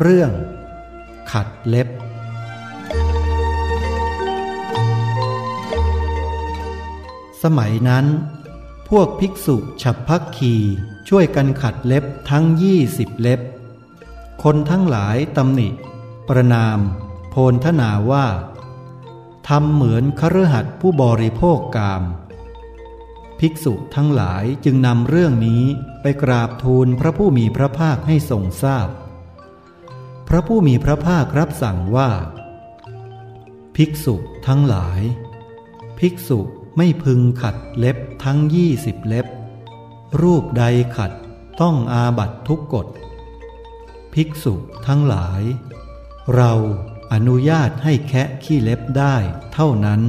เรื่อง ขัดเล็บ สมัยนั้น พวกภิกษุฉับพักคีช่วยกันขัดเล็บทั้งยี่สิบเล็บ คนทั้งหลายตำหนิ ประนาม โพนทนาว่าทำเหมือนคฤหัสถ์ผู้บริโภคกาม ภิกษุทั้งหลายจึงนำเรื่องนี้ไปกราบทูลพระผู้มีพระภาคให้ทรงทราบพพ ระผู้มีพระภาครับสั่งว่า ภิกษุทั้งหลาย ภิกษุไม่พึงขัดเล็บทั้งยี่สิบเล็บ รูปใดขัดต้องอาบัตทุกกฎ ภิกษุทั้งหลาย เราอนุญาตให้แคะขี้เล็บได้เท่านั้น